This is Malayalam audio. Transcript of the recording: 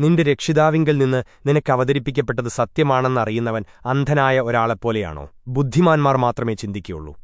നിന്റെ രക്ഷിതാവിങ്കിൽ നിന്ന് നിനക്ക് അവതരിപ്പിക്കപ്പെട്ടത് സത്യമാണെന്നറിയുന്നവൻ അന്ധനായ ഒരാളെപ്പോലെയാണോ? ബുദ്ധിമാന്മാർ മാത്രമേ ചിന്തിക്കുകയുള്ളൂ.